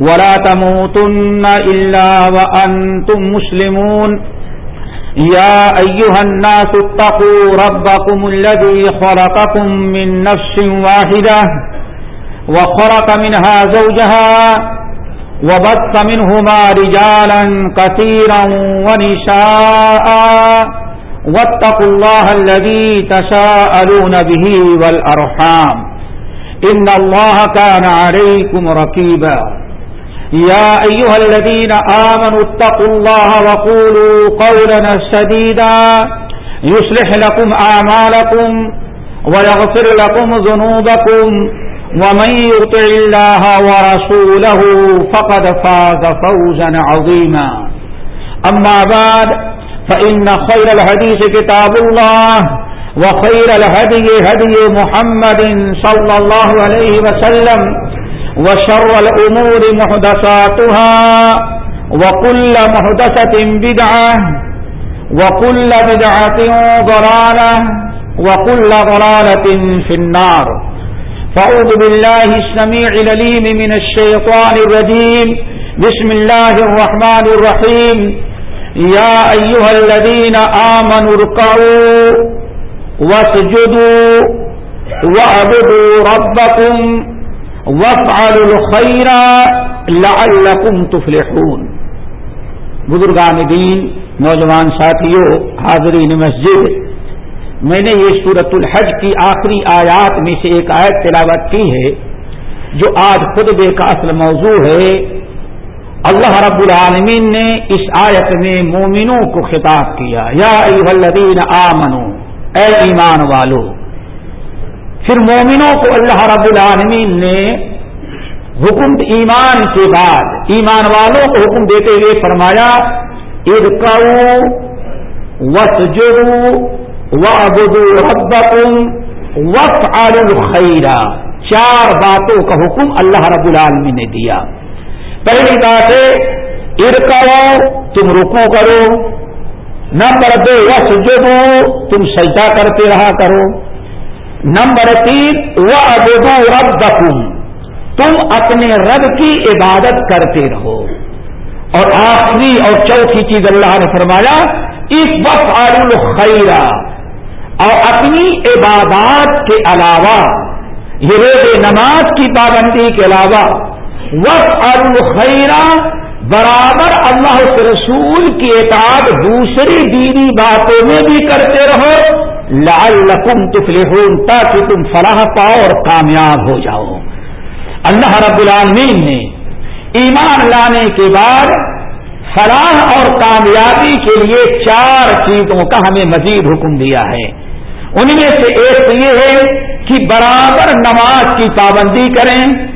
ولا تموتن إلا وأنتم مسلمون. يا أيها الناس اتقوا ربكم الذي خلقكم من نفس واحدة وخلق منها زوجها وبث منهما رجالا كثيرا ونساء واتقوا الله الذي تساءلون به والأرحام. إن الله كان عليكم ركيبا. يا أيها الذين آمنوا اتقوا الله وقولوا قولنا سديدا يصلح لكم أعمالكم ويغفر لكم ذنوبكم ومن يطع الله ورسوله فقد فاز فوزا عظيما. أما بعد، فإن خير الحديث كتاب الله وخير الهدي هدي محمد صلى الله عليه وسلم وشر الأمور محدثاتها وكل محدثة بدعة وكل بدعة ضلالة وكل ضلالة في النار. فأعوذ بالله السميع لليم من الشيطان الرجيم. بسم الله الرحمن الرحيم. يا أيها الذين آمنوا اركعوا واسجدوا وعبدوا ربكم وفعل الخیر لعلکم تفلحون بزرگان دین، نوجوان ساتھیوں، حاضرین مسجد، میں نے یہ صورت الحج کی آخری آیات میں سے ایک آیت تلاوت کی ہے، جو آج خطبے کا اصل موضوع ہے۔ اللہ رب العالمین نے اس آیت میں مومنوں کو خطاب کیا، یا الذین آمنو اے ایمان والو۔ پھر مومنوں کو اللہ رب العالمین نے حکم ایمان کے بعد، ایمان والوں کو حکم دیتے ہوئے فرمایا ارکو وس جرو و ربکم وف خیرا چار باتوں کا حکم اللہ رب العالمین نے دیا۔ پہلی بات ہے ارکو تم رکو کرو۔ نمبر دو وس تم سجدہ کرتے رہا کرو۔ نمبر تین وہ ابو رب دکم تم اپنے رب کی عبادت کرتے رہو۔ اور آخری اور چوتھی چیز اللہ نے فرمایا اس وقت الخیرہ اور اپنی عبادات کے علاوہ، یہ روز نماز کی پابندی کے علاوہ وقت الخیرہ برابر اللہ کے رسول کی اطاعت دوسری دینی باتوں میں بھی کرتے رہو۔ لال لقم تفلحون، تاکہ تم فلاح پاؤ اور کامیاب ہو جاؤ۔ اللہ رب العالمین نے ایمان لانے کے بعد فلاح اور کامیابی کے لیے چار چیزوں کا ہمیں مزید حکم دیا ہے۔ ان میں سے ایک تو یہ ہے کہ برابر نماز کی پابندی کریں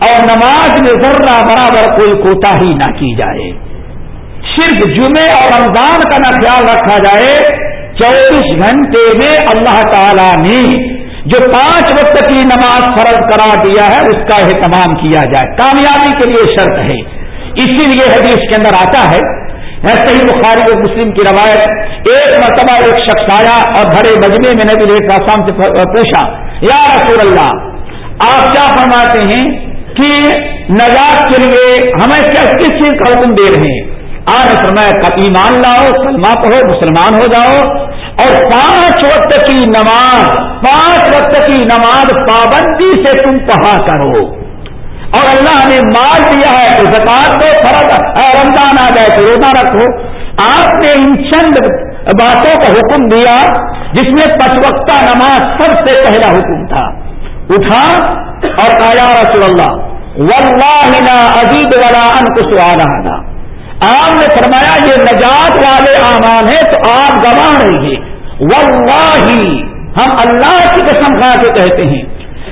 اور نماز میں ذرہ برابر کوئی کوتا ہی نہ کی جائے۔ صرف جمعے اور رمضان کا نہ خیال رکھا جائے چوبیس گھنٹے میں اللہ تعالی نے جو پانچ وقت کی نماز فرض کرا دیا ہے، اس کا اہتمام کیا جائے۔ کامیابی کے لیے شرط ہے۔ اسی لیے حدیث کے اندر آتا ہے ایسے ہی بخاری اور مسلم کی روایت، ایک مرتبہ ایک شخص آیا اور بڑے مجمے میں نبی علیہ السلام سے پوچھا، یا رسول اللہ، آپ کیا فرماتے ہیں کہ نجات کے لیے ہمیں کس چیز کا حکم دے رہے ہیں؟ آج فرمایا ایمان لاؤ سلما پڑھو، مسلمان ہو جاؤ۔ اور پانچ وقت کی نماز، پانچ وقت کی نماز پابندی سے تم پڑھا کرو۔ اور اللہ نے مال دیا ہے تو زکات دو، فرض۔ رمضان آ جائے تو روزہ رکھو۔ آپ نے ان چند باتوں کا حکم دیا جس میں وقتہ نماز سب سے پہلا حکم تھا۔ اٹھا اور آیا رسول اللہ، واللہ عزیز والا ان کو سوال آپ نے فرمایا یہ نجات والے امان ہیں تو آپ گواہ رہیے واللہ، ہم اللہ کی قسم کھا کے کہتے ہیں۔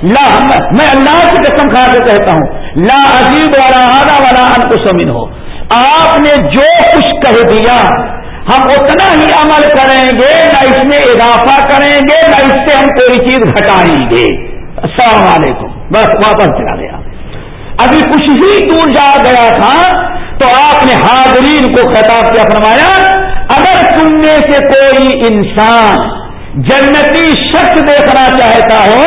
لا میں اللہ کی قسم کھا کے کہتا ہوں۔ لا عزیز والا آدھا والا ان کو سمن ہو آپ نے جو کچھ کہہ دیا، ہم اتنا ہی عمل کریں گے، نہ اس میں اضافہ کریں گے، نہ اس سے ہم کوئی چیز گھٹائیں گے۔ السلام علیکم۔ بس واپس چلا گیا۔ ابھی کچھ ہی دور جا گیا تھا تو آپ نے حاضرین کو خطاب کیا فرمایا، اگر تم میں سے کوئی انسان جنتی شخص دیکھنا چاہتا ہو،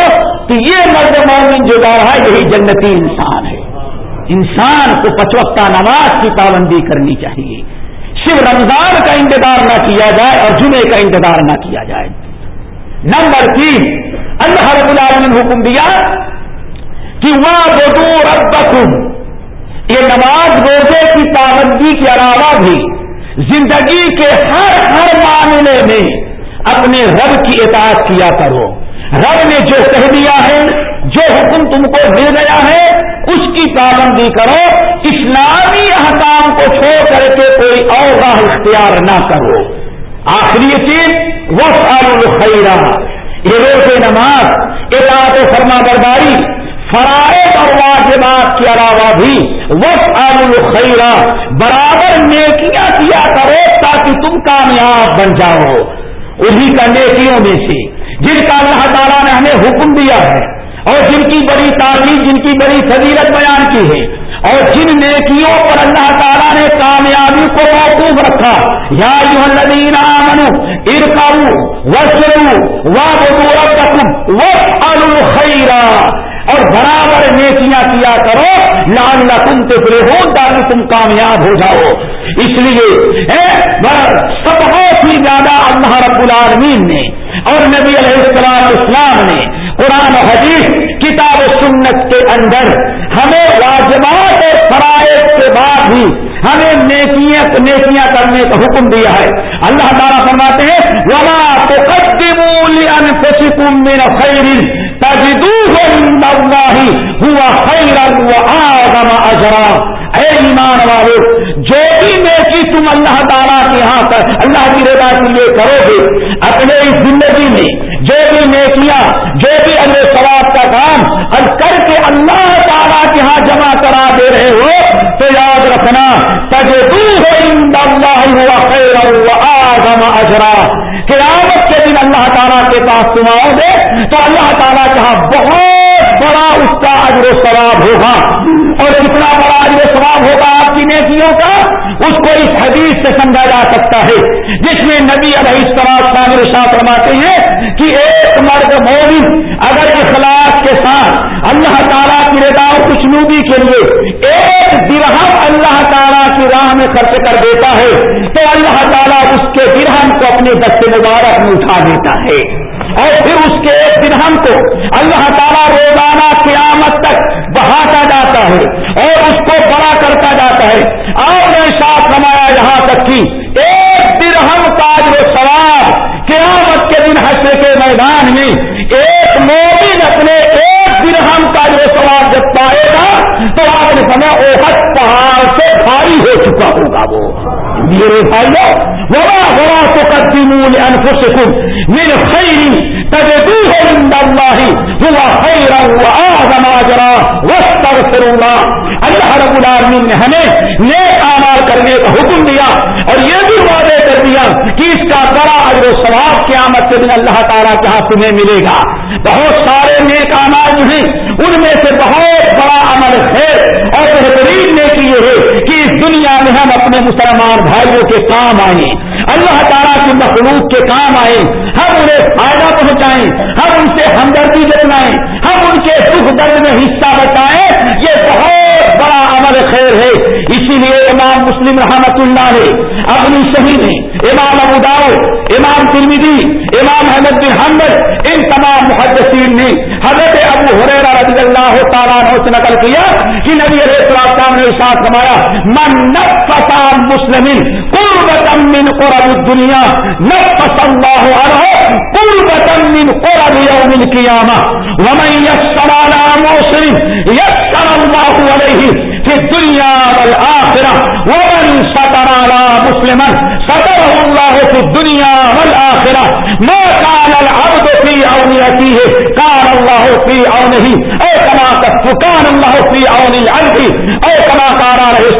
تو یہ مرد مومن جو گا رہا ہے، یہی جنتی انسان ہے۔ انسان کو پچوکتا نماز کی پابندی کرنی چاہیے۔ صرف رمضان کا انتظار نہ کیا جائے اور جمعے کا انتظار نہ کیا جائے۔ نمبر تین، اللہ رب العالمین حکم دیا کہ وہاں بدو ربکم۔ یہ نماز روزے کی پابندی کے علاوہ بھی زندگی کے ہر ہر معاملے میں اپنے رب کی اطاعت کیا کرو۔ رب نے جو کہہ دیا ہے، جو حکم تم کو دے گیا ہے، اس کی پابندی کرو۔ اسلامی احکام کو چھوڑ کر کے کوئی اور راہ اختیار نہ کرو۔ آخری چیز وہ الخیرہ یہ روز نماز اطاعت فرما برداری فرائض اور واجبات کے علاوہ بھی وقت الخیرہ برابر نیکیاں کیا کرو تاکہ تم کامیاب بن جاؤ۔ انہی کا نیکیوں میں سے، جن کا اللہ تعالیٰ نے ہمیں حکم دیا ہے، اور جن کی بڑی تعلیم، جن کی بڑی فضیلت بیان کی ہے، اور جن نیکیوں پر اللہ تعالیٰ نے کامیابی کو موقوف رکھا۔ یا جو الدین منو ارکاؤ وسلو و خیرا اور برابر نیکیاں کیا کرو لال تم تو پورے ہو تاکہ تم کامیاب ہو جاؤ۔ اس لیے سب بہت ہی زیادہ اللہ رب العالمین نے اور نبی علیہ السلام اسلام نے قرآن حدیث، کتاب و سنت کے اندر ہمیں واجبات اور فرائض کے بعد بھی ہمیں نیکیاں نیکیاں کرنے کا حکم دیا ہے۔ اللہ تعالیٰ فرماتے ہیں وما تقدموا لانفسكم من خير تجدوه عند الله هو خيرا واعظم اجرا۔ اے ایمان والے جو بھی نیکی تم اللہ تعالیٰ کے یہاں پر اللہ کی رضا کے لیے کرو گے، اپنے اس زندگی میں جو بھی نیکیاں، جو بھی اللہ ثواب کا کام اور کر کے اللہ تعالیٰ کے یہاں جمع کرا دے رہے ہو، تو یاد رکھنا تجے اللہ ہوا خیر آزم اجرا۔ قیامت کے دن اللہ تعالیٰ کے پاس تم آؤ گے، تو اللہ تعالیٰ کے یہاں بہت بڑا اس کا اجر و ثواب ہوگا۔ اور اتنا بڑا اجر و ثواب ہوگا آپ کی نیکیوں کا، اس کو اس حدیث سے سمجھا جا سکتا ہے۔ جس میں نبی علیہ السلام شامل شاہ فرماتے ہیں کہ ایک مرد مومن اگر اخلاق کے ساتھ اللہ تعالیٰ کی رضا خوشنودی کے لیے ایک درہم اللہ تعالیٰ کی راہ میں خرچ کر دیتا ہے، تو اللہ تعالیٰ اس کے درہم کو اپنے دست مبارک میں اٹھا دیتا ہے۔ اور پھر اس کے ایک درہم کو اللہ تعالیٰ روزانہ قیامت تک بہاتا جاتا ہے اور اس کو بڑا کرتا جاتا ہے۔ اور نے ساتھ رمایا یہاں تک کی ایک درہم کا جو سوال قیامت کے دن حشر کے میدان میں ایک مومن اپنے ایک درہم کا جو سوال جب پائے گا تو آپ سمے پہاڑ سے بھاری ہو چکا ہوگا وہ۔ میرے بھائیوں وہاں ہوا تو کرتی مول انفسکم میرے خیری تجدوه عند الله هو خيرا واستغفر الله. اللہ رب العالمین نے ہمیں نیک اعمال کرنے کا حکم دیا اور یہ بھی وعدے کر دیا کہ اس کا بڑا اجر و ثواب قیامت کے دن اللہ تعالیٰ کے ہاتھ تمہیں ملے گا. بہت سارے نیک اعمال جو ہیں، ان میں سے بہت بڑا عمل خیر اور بہترین نے کی ہے کہ اس دنیا میں ہم اپنے مسلمان بھائیوں کے کام آئیں۔ اللہ تعالیٰ کی مخلوق کے کام آئے۔ ہم انہیں فائدہ پہنچائیں، ہم ان سے ہمدردی جتنائیں، ہم ان کے سکھ درد میں حصہ بتائیں یہ بہت بڑا عمل خیر ہے اسی لیے امام مسلم رحمت اللہ نے اپنی شہید میں امام ابو داؤ امام ترمیدی امام احمد بن حمد ان تمام محدثین نے حضرت ابو حریرہ رضی اللہ تعالیٰ سے نقل کیا کہ نبی علیہ السلام نے ساتھ فرمایا، من نفس مسلم قربت من قرب الدنیا، نفس اللہ عنہ قربت من قرب يوم القیامہ، ومن یسر على مسلم یسر اللہ علیہ فی دنیا والآخرہ ومن سطر على مسلما سطر اللہ فی دنیا والآخرہ ما میں کان العبد فی اونیتی ہے کان اللہ فی اونہی اے کما کان اللہ فی اونی الفی اے کما کارا رہے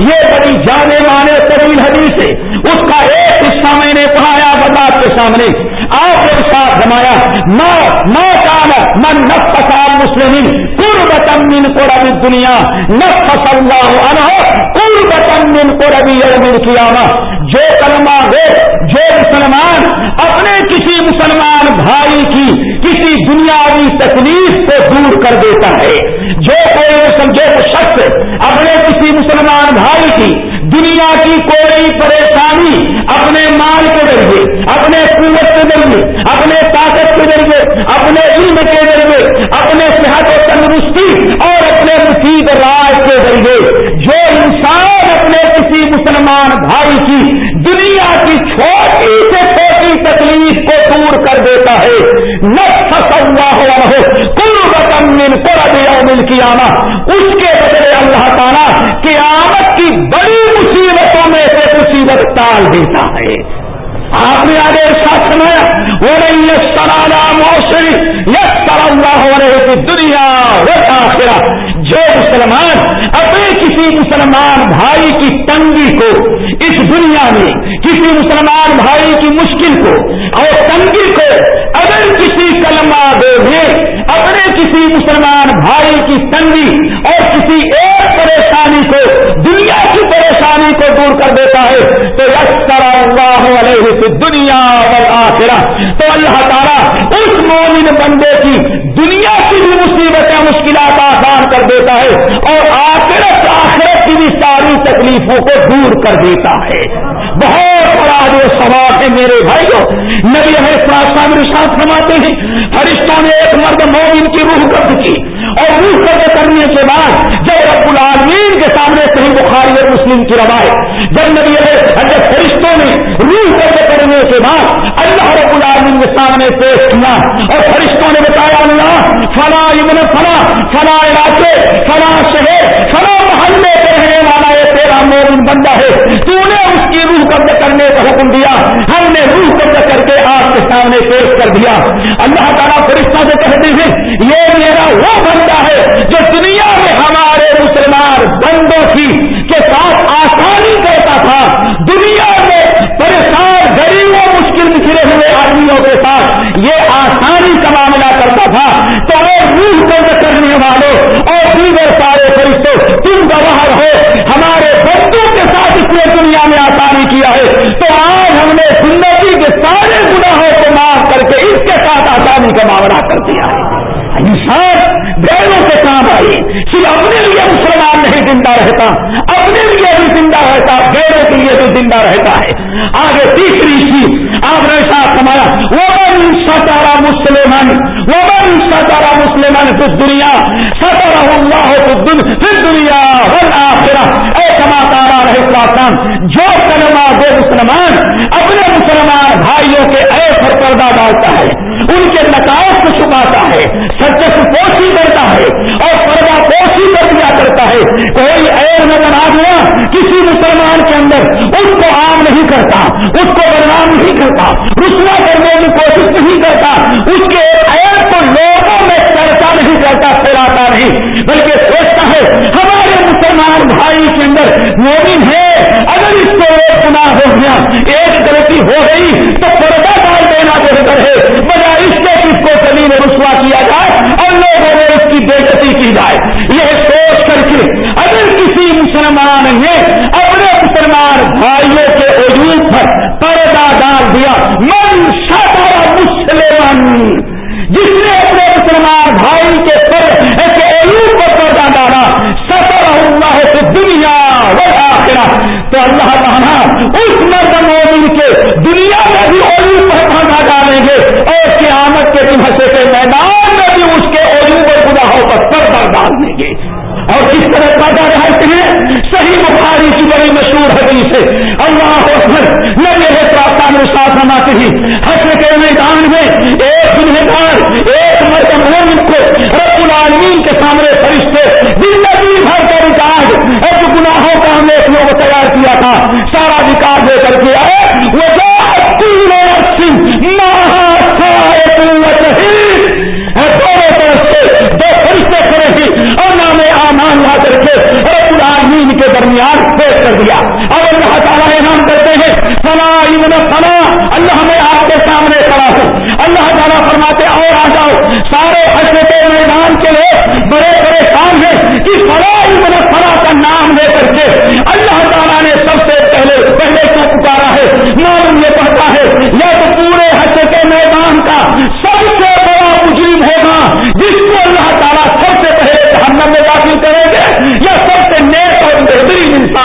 یہ بڑی جانے مانے طویل حدیث ہے اس کا ایک حصہ میں نے پڑھایا بدات کے سامنے۔ آپ نے ساتھ جمایا ماں کان من نفس مسلم قربت من قرب دنیا نفس اللہ عنہ قربت من قرب یوم القیامہ۔ جو کلمہ گو جو مسلمان اپنے کسی مسلمان بھائی کی کسی دنیاوی تکلیف کو دور کر دیتا ہے۔ جو کوئی سمجھے شخص اپنے کسی مسلمان بھائی کی دنیا کی کوئی پریشانی اپنے مال کے ذریعے، اپنے قوت کے ذریعے، اپنے طاقت کے ذریعے، اپنے علم کے ذریعے، اپنے صحت و تندرستی اور اپنے مفید راج کے ذریعے جو انسان اپنے کسی مسلمان بھائی کی دنیا کی چھوٹی سے تکلیف کو دور کر دیتا ہے۔ نہ ہوا ہو کل رقم مل کی آنا اس کے بدلے اللہ تعالیٰ قیامت کی بڑی مصیبتوں میں سے مصیبت ٹال دیتا ہے۔ آپ نے آگے ساتھ سنایا وہ نہیں یہ سرانا موسری یہ سر اللہ ہو رہے تھے دنیا وہ آخرا جو مسلمان، اپنے کسی مسلمان بھائی کی تنگی کو اس دنیا میں کسی مسلمان بھائی کی مشکل کو اور تنگی کو اگر کسی کلمہ دے دے، اپنے کسی مسلمان بھائی کی تنگی اور کسی ایک پریشانی کو، دنیا کی پریشانی کو دور کر دیتا ہے، تو یس اللہ علیہ سے دنیا اور آخرا تو اللہ تعالیٰ اس مومن بندے کی دنیا کی بھی مصیبتیں، مشکلات آسان کر دیتا ہے اور آخرت آخرت کی ساری تکلیفوں کو دور کر دیتا ہے۔ بہت بڑا جو سوال ہے میرے بھائیوں، نبی ہمیں پراسان ساتھ فرماتے ہیں، فرشتوں نے ایک مرد مومن کی روح قبض کی اور روح قبض کرنے کے بعد جب رب العالمین کے سامنے صحیح بخاری اور مسلم کی روایت جب نبی جب فرشتوں نے روح قبض کرنے کے بعد اللہ رب العالمین کے سامنے پیش کیا اور فرشتوں نے بتایا، اللہ، فلاں ابن فلاں فلاں علاقے، فلاں شہر، فلاں محلے کے رہنے والا یہ تیرا مومن بندہ ہے۔ تو نے اس کی روح قبض کرنے کا حکم دیا۔ ہم نے روح قبض کر کے آپ کے سامنے پیش کر دیا۔ اللہ تعالیٰ فرشتہ سے کہتے ہیں، یہ میرا وہ بندہ ہے جو دنیا میں ہمارے مسلمان بندوں کی کے ساتھ آسانی کرتا تھا۔ دنیا میں پریشان غریبوں مشکل بکھرے ہوئے آدمیوں کے ساتھ یہ آسانی کا معاملہ کرتا تھا۔ تو وہ روح قبض کرنے والوں اور دیگر سارے فرشتوں تم گواہ ہو، ہمارے بندوں کے ساتھ اس نے دنیا میں آسانی کیا ہے۔ تو آج ہم نے زندگی کے سارے گناہوں کو معاف کر کے اس کے ساتھ آسانی کا معاملہ کر دیا ہے۔ انسان بیلوں کے کام آئے، صرف اپنے لیے مسلمان زندہ رہتا، اپنے لیے بھی زندہ رہتا بیڑوں کے لیے بھی زندہ رہتا ہے۔ آگے تیسری چیز، آپ نے ساتھ سمایا وہ بن ستارا مسلمان وہ بن ستارا مسلمان کچھ دنیا ستارا اللہ پھر دنیا ہر آخرا اے کما تارا رہے جو کلمہ دو مسلمان، اپنے مسلمان بھائیوں کے ایسے پردہ ڈالتا ہے ان کے نتائج کو چھپاتا ہے سچ پوشی کرتا ہے اور پردہ پوشی کر دیا کرتا ہے کوئی آ گیا کسی مسلمان کے اندر، اس کو عام نہیں کرتا، اس کو بدنام نہیں کرتا، رسوا کرنے کی کوشش نہیں کرتا، اس کے ایئر کو لوگوں میں چرچا نہیں کرتا، پھیلاتا نہیں، بلکہ سوچتا ہے، ہمارے مسلمان بھائی کے اندر مومن ہے، اگر اس کو ایک گناہ ہو گیا، ایک غلطی ہو گئی، تو پردہ بہتر ہے۔ بجائے اس سے اس کو کبھی میں رسوا کیا جائے اور لوگوں میں اس کی بےزتی کی جائے۔ یہ سوچ کر کے اگر کسی مسلمان نے اپنے مسلمان بھائیوں کے عجوب پر پردہ ڈال دیا، من سارا مسلمان۔ جس نے اپنے مسلمان بھائی کے پر ایسے عجوب پر پردہ ڈالا سفر اللہ سے دنیا وہ تو اللہ تعالیٰ اس مرد مومن کے دنیا میں بھی عجوب پر پردہ ڈالیں گے اور قیامت کے دن حصے کے میدان میں بھی اس کے عجوب گناہوں پر پردہ ڈال دیں گے۔ اور کس طرح پردہ ڈالتے ہیں صحیح بخاری کی بڑی مشہور حدیث ہے، اللہ اکبر لگے ہے پراپتا ساتھ نماتے ہی حسر کے میدان میں ایک دنگار ایک مرد مومن کو رب العالمین کے سامنے فرشتے زندگی بھر کے درمیان پیش کر دیا۔ اور اللہ تعالیٰ اعلان کرتے ہیں، فلا ابن فلا، اللہ میں آپ کے سامنے کھڑا ہوں اللہ تعالیٰ فرماتے اور آ جاؤ۔ سارے حسرت میدان کے لوگ بڑے بڑے کام ہیں کہ فلا ابن فلا کا نام لے کر کے اللہ تعالیٰ نے سب سے پہلے پہلے کو پکارا ہے۔ معلوم یہ پڑھتا ہے، یا تو پورے حسرت میدان کا سب سے بڑا مجرم ہوگا، جس کو اللہ تعالیٰ سب سے پہلے جہنم میں داخل کریں گے یا سب سے نیک اور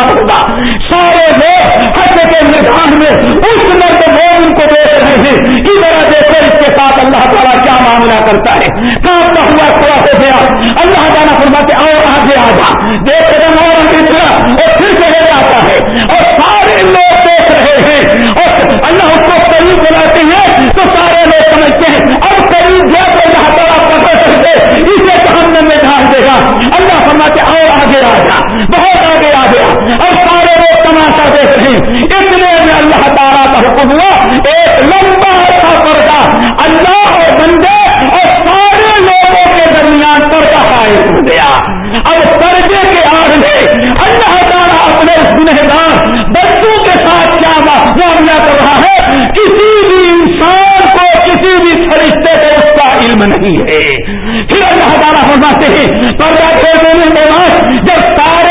بہترین ہوگا۔ سارے لوگ حج کے میدان میں اس مرد مومن کو دیکھ رہے ہیں کہ ذرا دیکھو اس کے ساتھ اللہ تعالیٰ کیا معاملہ کرتا ہے۔ کام ہوا تھوڑا ہو گیا۔ اللہ تعالیٰ فرماتے اور آگے آ جا۔ دیکھ قدم اور آگے چلا اور پھر چلے جاتا ہے۔ اور سارے لوگ دیکھ رہے ہیں۔ اور اللہ اس کو قریب بلاتے ہیں تو سارے لوگ سمجھتے ہیں۔ اب قریب گیا تو اللہ تعالیٰ پکڑ سکتے اسے جہنم میں ڈال دے گا۔ اللہ فرماتے اور آگے آ جا۔ بہت آگے آ گیا اور سارے لوگ تماشا دیکھ رہے ہیں۔ اتنے میں اللہ تعالیٰ کا حکم ہوا، ایک لمبا ایسا پردہ اللہ اور بندے اور سارے لوگوں کے درمیان پردہ قائم ہو گیا۔ اب پردے کے آڑ میں اللہ تعالیٰ اپنے اس گنہدار بچوں کے ساتھ کیا معاملہ کر رہا ہے؟ کسی بھی انسان کو کسی بھی فرشتے کو اس کا علم نہیں ہے۔ پھر اللہ تعالیٰ فرماتے ہیں، پردہ کھیلنے کے بعد جب سارے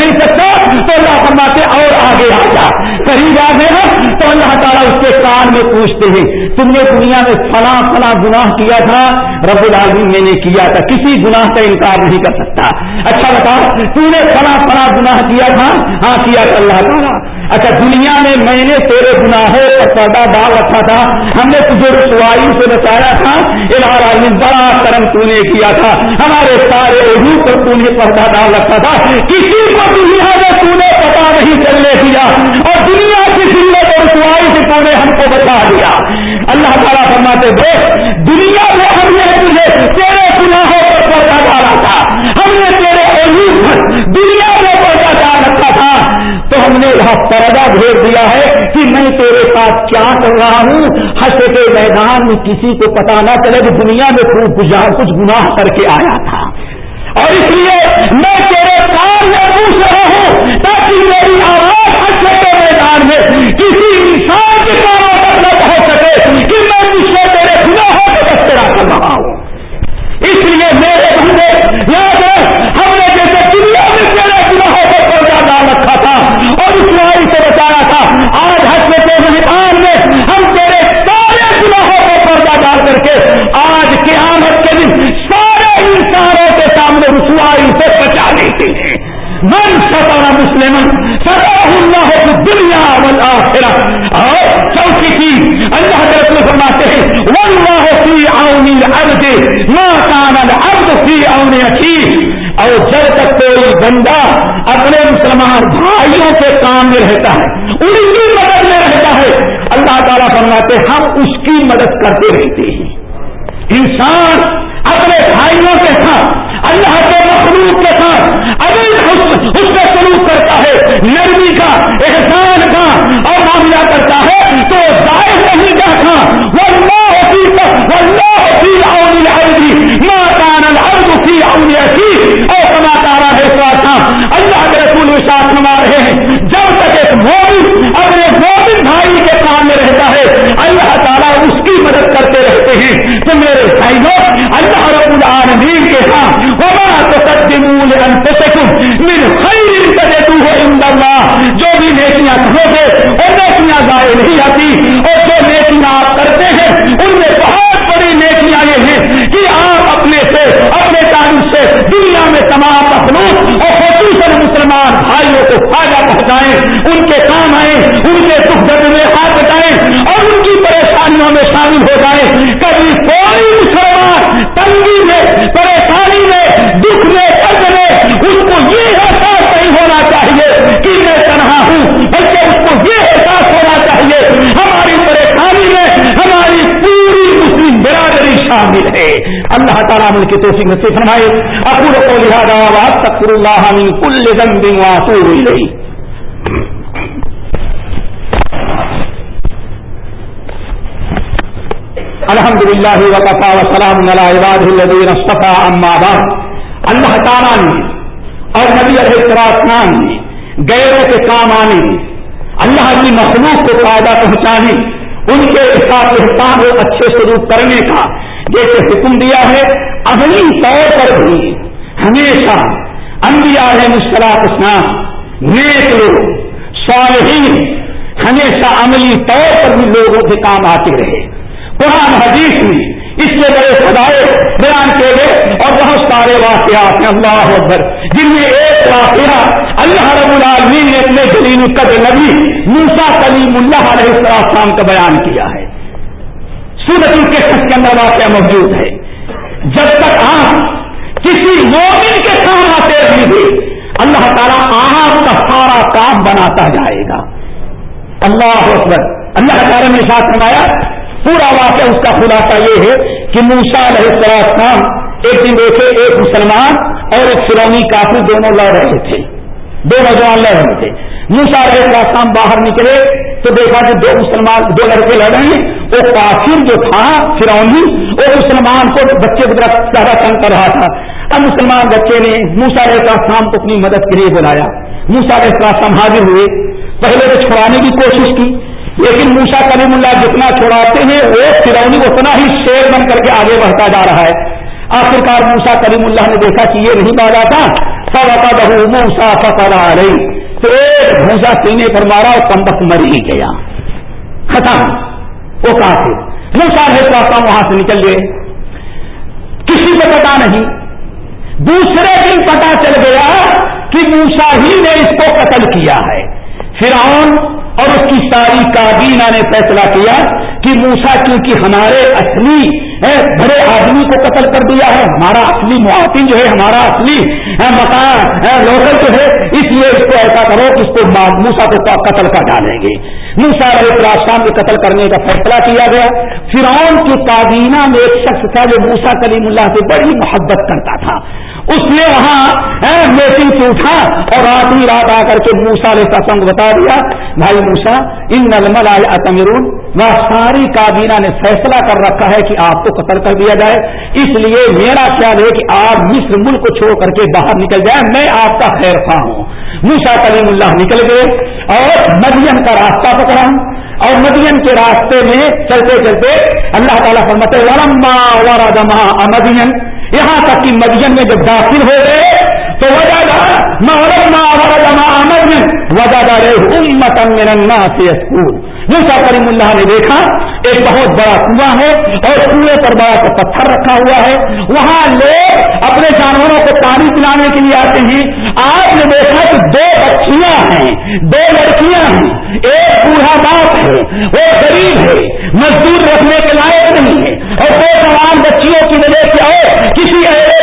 نہیں سکتا تو اللہ فرماتے اور آگے آ جا قریب آ گیا تو اللہ تعالیٰ اس کے کان میں پوچھتے ہیں، تم نے دنیا میں فلاں فلاں گناہ کیا تھا؟ رب العالمین میں نے کیا تھا۔ کسی گناہ کا انکار نہیں کر سکتا۔ اچھا بتاؤ، تم نے فلاں فلاں گناہ کیا تھا؟ ہاں کیا اللہ تعالیٰ؟ اچھا دنیا میں میں نے تیرے گناہوں پر پردہ ڈال رکھا تھا۔ ہم نے تجھے رسوائی سے بچایا تھا۔ عالمین بڑا کرم تو نے کیا تھا۔ ہمارے سارے روح پر تو نے پردہ ڈال رکھا تھا۔ کسی کو دنیا میں تو نے پتا نہیں چلنے دیا۔ اور دنیا کی ذلت اور رسوائی سے تو نے ہم کو بچا دیا۔ اللہ تعالیٰ فرماتے دیکھ، دنیا میں تو پردہ بھیج دیا ہے کہ میں تیرے ساتھ کیا کر رہا ہوں؟ ہنس کے میدان میں کسی کو پتا نہ چلے کہ دنیا میں کچھ گناہ کر کے آیا تھا۔ اور اس لیے میں تیرے کام میں پوچھ رہا ہوں، تاکہ میری آواز ہنس کے میدان میں کسی انسان کے کاموں پر نہ پہنچ سکے کہ میں مجھ سے تیرے گناہوں کو تذکرہ کر رہا ہوں اس لیے میرے بندے یاد ہے ہم نے جیسے دنیا میں تیرے گناہوں کو پردہ ڈال رکھا تھا اور اس لڑائی سے بچایا تھا آج حج کے میدان میں ہم تیرے سارے گناہوں کو پردہ ڈال کر کے آج قیامت کے دن سارے انسانوں کے سامنے رسوائی سے بچا لیتے ہیں من سطح مسلم سطح اللہ ہو دنیا والا اور چوتھی چیز اللہ کے رسول فرماتے ہیں، واللہ فی عونی العبد ما کان العبد فی عون اخی. اور جب تک کوئی بندہ اپنے مسلمان بھائیوں کے کام میں رہتا ہے ان کی مدد میں رہتا ہے، اللہ تعالیٰ فرماتے ہم اس کی مدد کرتے رہتے ہیں۔ انسان اپنے بھائیوں کے ساتھ، اللہ کے مخلوق کے ساتھ اس سے سلوک کرتا ہے، نرمی کا احسان کا اور معاملہ کرتا ہے۔ تو ظاہر نہیں جاتا وہ ہوتی ہوتی اور کما تارا ہے تھا اللہ کے رسول نما رہے ہیں۔ جب تک ایک مومن اپنے مومن بھائی کے کام میں رہتا ہے، اللہ تعالیٰ اس کی مدد کرتے رہتے ہیں۔ تو میرے بھائیوں، اللہ رب العالمین کے ہاں وما تقدموا لانفسكم من خير تجدوه عند الله۔ جو بھی نیکیاں کرو گے وہ نیکیاں ضائع نہیں آتی اور جو نیکیاں آپ کرتے ہیں، ان میں بہت بڑی نیکیاں یہ ہیں کہ آپ اپنے سے، اپنے تعلق سے دنیا میں تمام مخلوق اور خصوصاً مسلمان بھائیوں کو فائدہ پہنچائیں، ان کے کام آئیں، ان کے دکھ درد میں ہاتھ بٹائیں اور ان کی پریشانیوں میں شامل ہو جائیں۔ کبھی کوئی مسلمان تنگی میں پریشانی میں دکھ میں درد میں اس کو یہ احساس نہیں ہونا چاہیے کہ میں تنہا ہوں بلکہ اس کو یہ احساس ہونا چاہیے ہماری پریشانی میں ہماری پوری مسلم برادری شامل ہے اللہ تعالیٰ مل کی توفیق میں سے فرمائے۔ اپور کو لہٰذا تقر اللہ کل ذنب واتوب الیہ۔ الحمد للہ وقفا وسلام الدین اما اللہ تعالیٰ نے اور نبی علیہ السلام نے غیروں کے کام آنے، اللہ کی مخلوق کو فائدہ پہنچانے، ان کے ساتھ احسان کو اچھے سلوک کرنے کا جیسے حکم دیا ہے اگلی طور پر بھی ہمیشہ انبیاء علیہ مسکرات اسنان نیک لوگ، صالحین، ہمیشہ عملی طور پر بھی لوگوں کے کام آتے رہے۔ قرآن حدیث میں اس لیے بڑے خدائے بیان کیے گئے اور بہت سارے واقعات ہیں۔ اللہ اکبر۔ جن میں ایک واقعہ اللہ رب العالمین نے اپنے جلیل قدر نبی موسا کلیم اللہ علیہ السلام کا بیان کیا ہے۔ سورت کے سچ کے اندر واقعہ موجود ہے۔ جب تک آپ کسی مومن کے کام آتے بھی اللہ تعالیٰ آپ کا سارا کام بناتا جائے گا۔ اللہ اکبر۔ اللہ تعالیٰ نے ساتھ فرمایا، پورا واقعہ اس کا خلاصہ یہ ہے کہ موسا علیہ السلام ایک دن دیکھے، ایک مسلمان اور ایک فرونی کافی دونوں لڑ رہے تھے۔ دو نوجوان لڑ رہے تھے۔ موسا علیہ السلام باہر نکلے تو دیکھا کہ دو مسلمان، دو لڑکے لڑ رہے ہیں، وہ کافر جو تھا فرونی وہ مسلمان کو بچے کی طرف زیادہ تنگ کر رہا تھا۔ اب مسلمان بچے نے موسا علیہ السلام کو اپنی مدد کے لیے بلایا۔ موسا علیہ السلام حاضر ہوئے۔ پہلے تو چھڑانے کی کوشش کی، لیکن موسا کریم اللہ جتنا چھوڑاتے ہیں، وہ فرونی اتنا ہی شیر بن کر کے آگے بڑھتا جا رہا ہے۔ آخرکار موسا کریم اللہ نے دیکھا کہ یہ نہیں باغا تھا سب بہو موسا فکا رہی ایک بھوسا سینے پر مارا اور کمبک مر ہی گیا۔ ختم۔ وہ کہاں وہ ہے تو وہاں سے نکل گئے۔ کسی کو پتا نہیں۔ دوسرے دن پتا چل گیا کہ موسا ہی نے اس کو قتل کیا ہے۔ فرعون اور اس کی ساری کابینہ نے فیصلہ کیا کہ موسا کیونکہ ہمارے اصلی بڑے آدمی کو قتل کر دیا ہے، ہمارا اصلی معافی جو ہے، ہمارا اصلی مکان لوکل جو ہے، اس لیے اس کو ایسا کرو کہ اس کو موسا کو قتل کر ڈالیں گے۔ موسا راستان کے قتل کرنے کا فیصلہ کیا گیا۔ فرعون کی کابینہ میں ایک شخص تھا جو موسا کلیم اللہ سے بڑی محبت کرتا تھا۔ اس نے وہاں میٹنگ سے اٹھا اور رات ہی رات آ کر کے موسا کا سنگ بتا دیا، بھائی موسا ان نلمل اتمرون وہ ساری کابینہ نے فیصلہ کر رکھا ہے کہ آپ کو قتل کر دیا جائے۔ اس لیے میرا خیال ہے کہ آپ مصر ملک کو چھوڑ کر کے باہر نکل جائیں۔ میں آپ کا خیر خواہ ہوں۔ موسا کلیم اللہ نکل گئے اور مدین کا راستہ پکڑا۔ ہوں اور مدین کے راستے میں چلتے چلتے اللہ تعالیٰ فرمت ورما ورما مدین یہاں تک کہ مدین میں جب داخل ہو گئے تو وجہ وجہ دار امت سے اسکول موسا کریم اللہ نے دیکھا، ایک بہت بڑا کنواں ہے اور کنویں پر بڑا سا پتھر رکھا ہوا ہے۔ وہاں لوگ اپنے جانوروں کو پانی پلانے کے لیے آتے ہیں۔ آپ نے دیکھا کہ دو بچیاں ہیں، دو لڑکیاں ہیں۔ ایک بوڑھا باپ ہے، وہ غریب ہے، مزدور رکھنے کے لائق نہیں ہے۔ اور دو سوال بچیوں کی وجہ سے اور کسی ایسے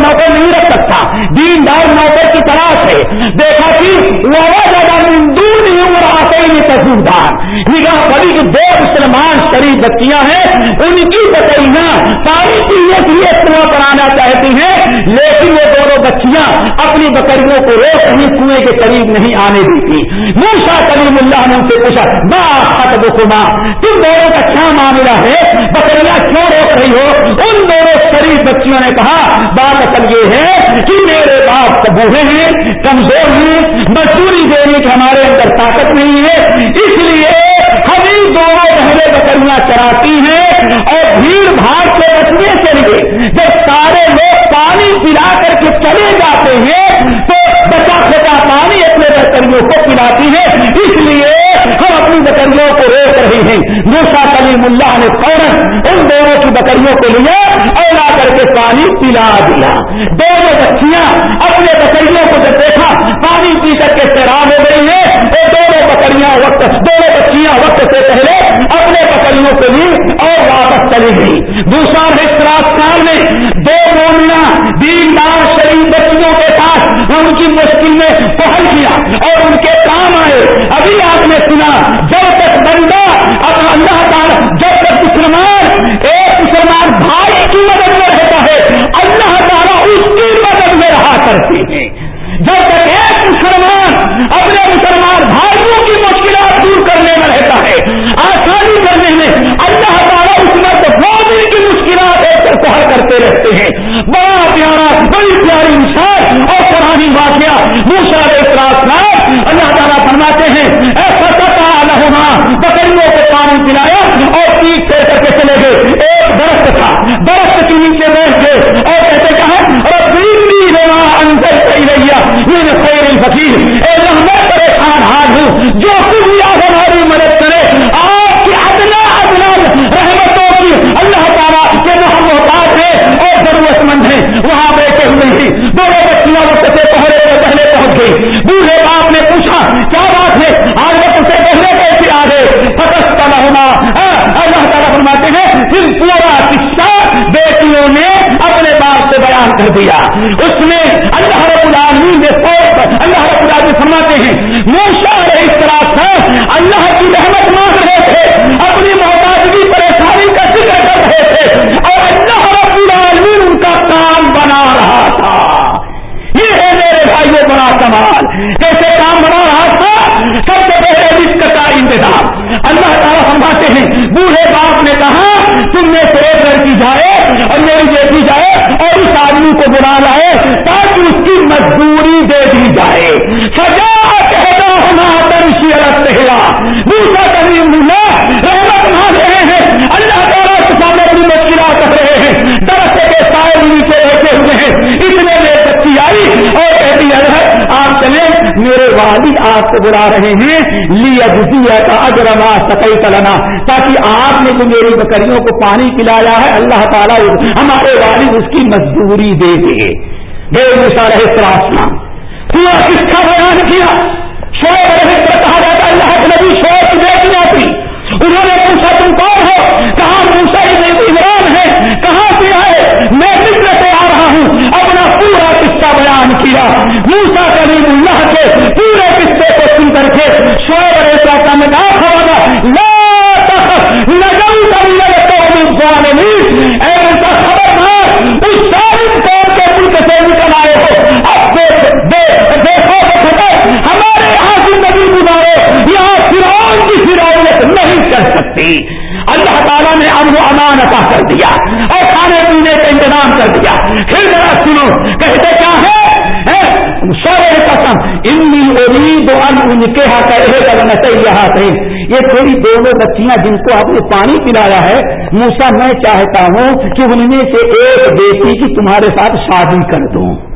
نوکر نہیں رکھ سکتا۔ دین دار نوکر کی تلاش ہے۔ دیکھا کہ وہ زیادہ دور نہیں رہا آتے ہی تصویر نگاہ بڑی جو دو مسلمان شریف بچیاں ہیں، ان کی بچیاں پانی پینے کے لیے کنواں پر آنا چاہتی ہیں، لیکن وہ دونوں بچیاں اپنی بکریوں کو روک نہیں کنویں کے قریب نہیں آنے دیتی۔ موسا کریم اللہ نے ان سے پوچھا بات ماں تم دونوں کا کیا معاملہ ہے؟ بکریاں کیوں روک رہی ہو؟ ان دونوں شریف بچیوں نے کہا، بات اصل یہ ہے کہ میرے باپ بوڑھے ہیں، کمزور ہیں مزدوری دینے کی ہمارے اندر طاقت نہیں ہے اس لیے ہمیں دونوں بہنیں بکریاں چراتی ہیں اور بھیڑ بھاڑ سے بچنے کے لیے جب سارے لوگ پانی پلا کر کے چلے جاتے ہیں تو بچا بچا پانی اپنے بکریوں کو پلاتی ہے اس لیے ہم اپنی بکریوں کو روک رہے ہیں۔ موسا کلیم اللہ نے فوراً ان دونوں کی بکریوں کو لیا اور لا کر کے پانی پلا دیا۔ دونوں بچیاں اپنے بکریوں کو جب دیکھا، پانی پی کر کے سیراب ہو گئی ہے وہ دونوں بکریاں وقت دونوں بچیاں وقت سے پہلے اپنے بکریوں کو لی اور واپس چلی گئی۔ دوسرا خان نے دو مومنا دین دار شریف ان کی مشکل میں پہل کیا اور ان کے کام آئے۔ ابھی آپ نے سنا خیر اے میں پریشان حال ہوں جو کچھ بھی آپ ہماری مدد کرے، آپ کی ادنا ادنا رحمتوں کی اللہ تعالیٰ کے وہ محتاج ہے اور ضرورت مند ہے وہاں بیٹھے ہوئے ہی دونوں بچیاں وقت سے پہلے سے پہلے پہنچ گئی بوڑھے باپ نے پوچھا، کیا بات ہے؟ آج وقت سے پہلے کیسے آ گئے؟ فتح کا ہونا اللہ تعالیٰ فرماتے ہیں، پھر پورا قصہ بیٹیوں نے اپنے باپ سے بیان کر دیا۔ اس میں اللہ رب العالمین نے اللہ رب العالمین فرماتے ہیں موشا اس طرح تھا اللہ کی رحمت مانگ رہے تھے، اپنی محتاجگی پریشانی کا ذکر کر رہے تھے، اور اللہ رب العالمین ان کا کام بنا رہا تھا۔ یہ ہے میرے بھائیوں، بڑا کمال۔ کیسے کام بنا رہا تھا، سب سے پہلے رشت کا انتظام۔ اللہ تعالیٰ فرماتے ہیں، بوڑھے باپ نے کہا، تم میں جائے اور میری بیٹی جائے اور اس آدمی کو بلا لائے تاکہ اس کی مزدوری دے دی جائے۔ سجا کہنا ہونا درشی الگ دوسرا کریم ملا میرے والد آپ کو بلا رہے ہیں۔ لیا بجیا کا اجرما سکئی کلنا تاکہ آپ نے جو میری بکریوں کو پانی پلایا ہے، اللہ تعالیٰ ہمارے والد اس کی مزدوری دے دے۔ بے مثال ہے سراسنا پورا کس کا بیان کیا؟ شوق رہے کہا جاتا اللہ کے نبی شوق بیٹیاں تھی۔ انہوں نے پوچھا، تم کون ہو؟ کا بیان کیا۔ موسا کریم اللہ کے پورے قصے کو سن کر کے شعیب ایسا کا میں نہ کھوانا خبردار، اس نہیں کر سکتی۔ اللہ تعالیٰ نے اب امان عطا کر دیا اور کھانے پینے کا انتظام کر دیا۔ پھر ذرا سنو، کہتے کیا ہے قسم۔ انی امید ان کے ہاتھ ہاتھ ہے یہ تھوڑی دونوں بچیاں جن کو آپ نے پانی پلایا ہے۔ موسا میں چاہتا ہوں کہ ان میں سے ایک بیٹی کی تمہارے ساتھ شادی کر دوں۔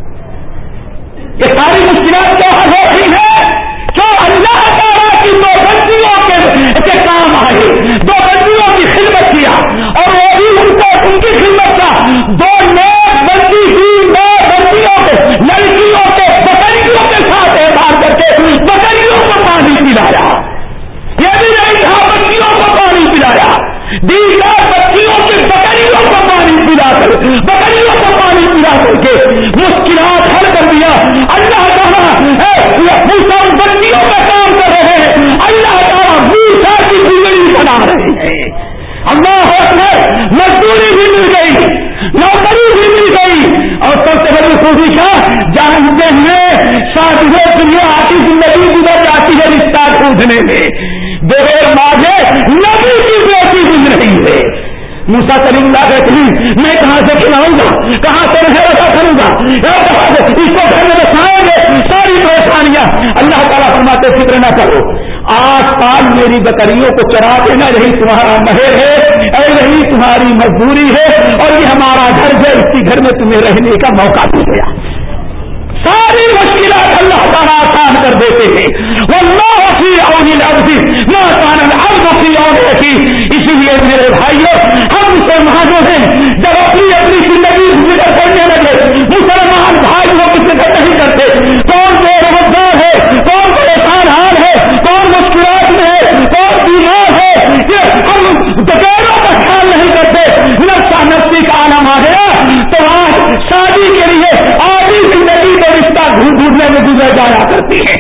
یہ ساری مشکلات کیا ہو رہی ہے جو اللہ تعالیٰ کی دو بندیوں کے کام آئے دو بندیوں کی خدمت کیا اور وہ بھی ان کو ان کی خدمت کا دو نئے بندی کی نئے بندیوں کے لڑکیوں کے بکریوں کے ساتھ احساس کر کے بکریوں کو پانی پلایا۔ یہ بھی نہیں تھا، بچیوں کو پانی پلایا۔ دیگر بچیوں کے بکریوں کو پانی پلا کر، بکریوں کو پانی پلا کر کے مشکلات حل کر دیا۔ اللہ تعالیٰ بچیوں کا کام کر رہے ہیں۔ اللہ تعالیٰ موسا کی زندگی بنا رہے ہیں۔ اللہ مزدوری بھی مل گئی نوکری بھی مل گئی اور سب خوشی کا جانتے ہیں شادی دنیا آتی زندگی گزر جاتی ہے رشتہ ٹوٹنے میں۔ بغیر ماضے نبی کی بیٹی گزر رہی ہے۔ موسا کریم اللہ کہتے میں کہاں سے کھلاؤں گا؟ کہاں سے رہے رکھا کروں گا؟ اس کو گھر میں بسائیں گے۔ ساری پریشانیاں۔ اللہ تعالیٰ فرماتے فکر نہ کرو۔ آس پاس میری بکریوں کو چرا دینا، یہی تمہارا محل ہے اور یہی تمہاری مزدوری ہے، اور یہ ہمارا گھر ہے، اسی گھر میں تمہیں رہنے کا موقع مل گیا۔ ساری مشکلات اللہ تعالیٰ آسان کر دیتے ہیں۔ وہ نہ کی اور نہ کان اب کی اور اسی لیے میرے بھائیوں ہم مسلمانوں ہیں، جب اپنی اپنی زندگی ذکر کرنے لگے مسلمان بھائی وہ کسی سے نہیں کرتے کون بے روزگار ہے کون پریشان حال ہے کون مشکلات میں ہے کون بیمار ہے یہ ہم دکانوں کا خیال نہیں کرتے نفسا نفسی کا عالم آ گیا، تو آج شادی کے لیے آدھی زندگی کا رشتہ ڈھونڈنے میں گزر جایا کرتی ہے۔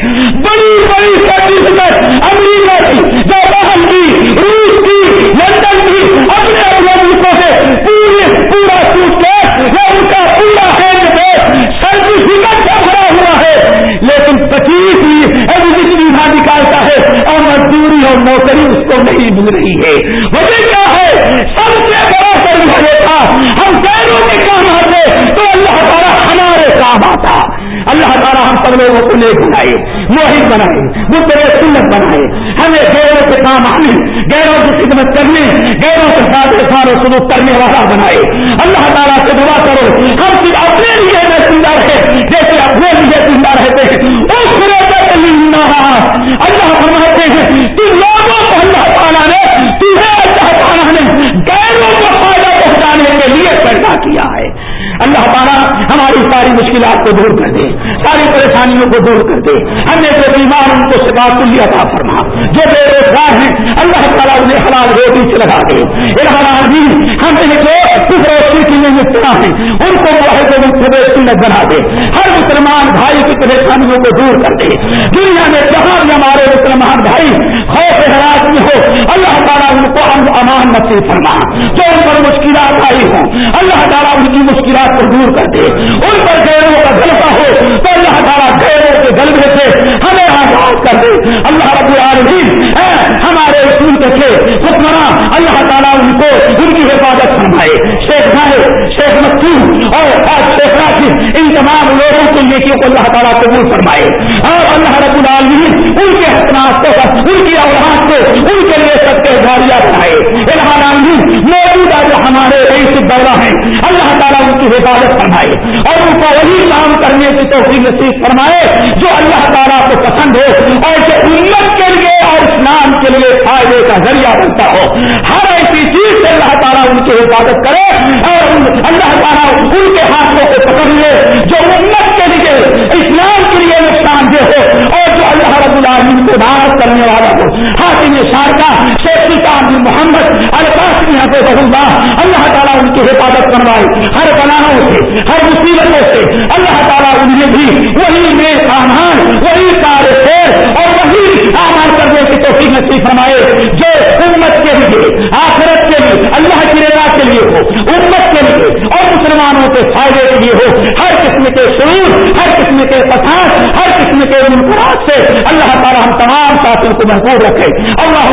بڑی بڑی سرٹیفکیٹ امریکہ کی جاپان کی، روس کی، لندن کی، اپنے اپنے ملکوں سے پورے پورا سوٹ کے یا ان کا پورا ہینڈ بیگ سرٹیفکیٹ کا بھرا ہوا ہے۔ لیکن پچیس ویزا نکالتا ہے، اور مزدوری اور نوکری اس کو نہیں مل رہی ہے۔ وجہ کیا ہے؟ چاہیے تھا ہم پیروں کے کام آتے تو اللہ تعالیٰ ہمارے کام آتا اللہ تعالیٰ ہم سب لوگوں کو نیک بنائے موہد بنائے، دوسرے سنت بنائے۔ ہمیں گیروں کے کام آنے گیروں کی خدمت کرنے گیروں کے ساتھ سارے و سلوک کرنے والا بنائے۔ اللہ تعالیٰ سے دعا کرو ہم صرف اپنے لیے میں زندہ رہے، جیسے اپنے لیے زندہ رہتے ہیں۔ اس اللہ فرماتے ہیں، تم کیا ہے۔ اللہ تعالیٰ ہماری ساری مشکلات کو دور کر دے، ساری پریشانیوں کو دور کر دے۔ ہم نے جو بیمار ان کو سب عطا فرما۔ جو بے روزگار ہیں، اللہ تعالیٰ انہیں حلال روٹی سے لگا دے۔ بھی ہم ان کو کس روشنی میں مبتلا ہیں، ان کو سنت بنا دے۔ ہر مسلمان بھائی کی پریشانیوں کو دور کر دے۔ دنیا میں جہاں بھی ہمارے مسلمان بھائی خوف حراج اللہ تعالیٰ ان کو ہم امان نصیب فرما۔ جو ان پر مشکلات آئی ہوں، اللہ تعالیٰ ان کی مشکلات کو دور کر دے۔ ان پر گیروں کا غلبہ ہو، تو اللہ تعالیٰ گیروں کے غلبے سے ہمیں آزاد کر دے۔ اللہ رب العالمین ہمارے رسول کے تھے حکمراں اللہ تعالیٰ ان کو ان کی حفاظت فرمائے۔ شیخ صاحب شیخ مکھو اور شیخ راشد، ان تمام لوگوں کے نیکیوں کو اللہ تعالیٰ قبول فرمائے۔ اور اللہ رب العالمین ان کے حسنات کو، ان کی اولاد کو، ان کے لیے سب کے جاریہ بنائے العالمین موجودہ جو ہمارے رئیس ہیں اللہ تعالیٰ ان کی حفاظت فرمائے۔ اور ان کو وہی کام کرنے کی توفیق نصیب فرمائے جو اللہ تعالیٰ کو پسند ہو اور جو امت کے لیے اور اسلام کے لیے فائدے کا ذریعہ بنتا ہو۔ ہر ایسی چیز سے اللہ تعالیٰ ان کی حفاظت کرے اور اللہ تعالیٰ ان کے ہاتھوں کو پکڑ لے جو امت کے لیے، اسلام کے لیے نقصان دہ ہو اور جو اللہ رب العالمین کو دعوت کرنے والا ہو۔ حاصل شارکا شیخ سلطان بن محمد القاسمی حفظ اللہ اللہ تعالیٰ ان کی حفاظت کروائے ہر بنا سے، ہر مصیبتوں سے۔ اللہ تعالیٰ انہیں بھی وہی میں سامان وہی سارے خیر اور وہی سامان کرنے کی توفیق نصیب فرمائے جو امت کے لیے، آخرت کے لیے، اللہ کی رضا کے لیے ہو، امت کے لیے اور مسلمانوں کے فائدے کے لیے ہو۔ ہر کے سرور، ہر قسم کے پسند ہر قسم کے منفراد سے اللہ تعالیٰ ہم تمام ساتھیوں کو محفوظ رکھے۔ اللہ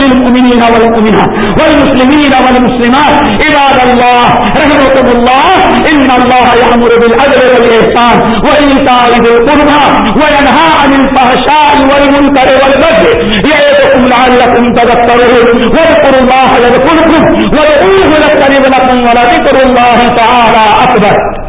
للمؤمنين والمؤمنات والمسلمين والمسلمات، عباد الله رحمكم الله إن الله يأمر بالعدل والإحسان وإيتاء ذي القربى وينهى عن الفحشاء والمنكر والبغي يعظكم لعلكم تذكرون واذكروا الله يذكركم وادعوه يستجب لكم ولذكر الله تعالى أكبر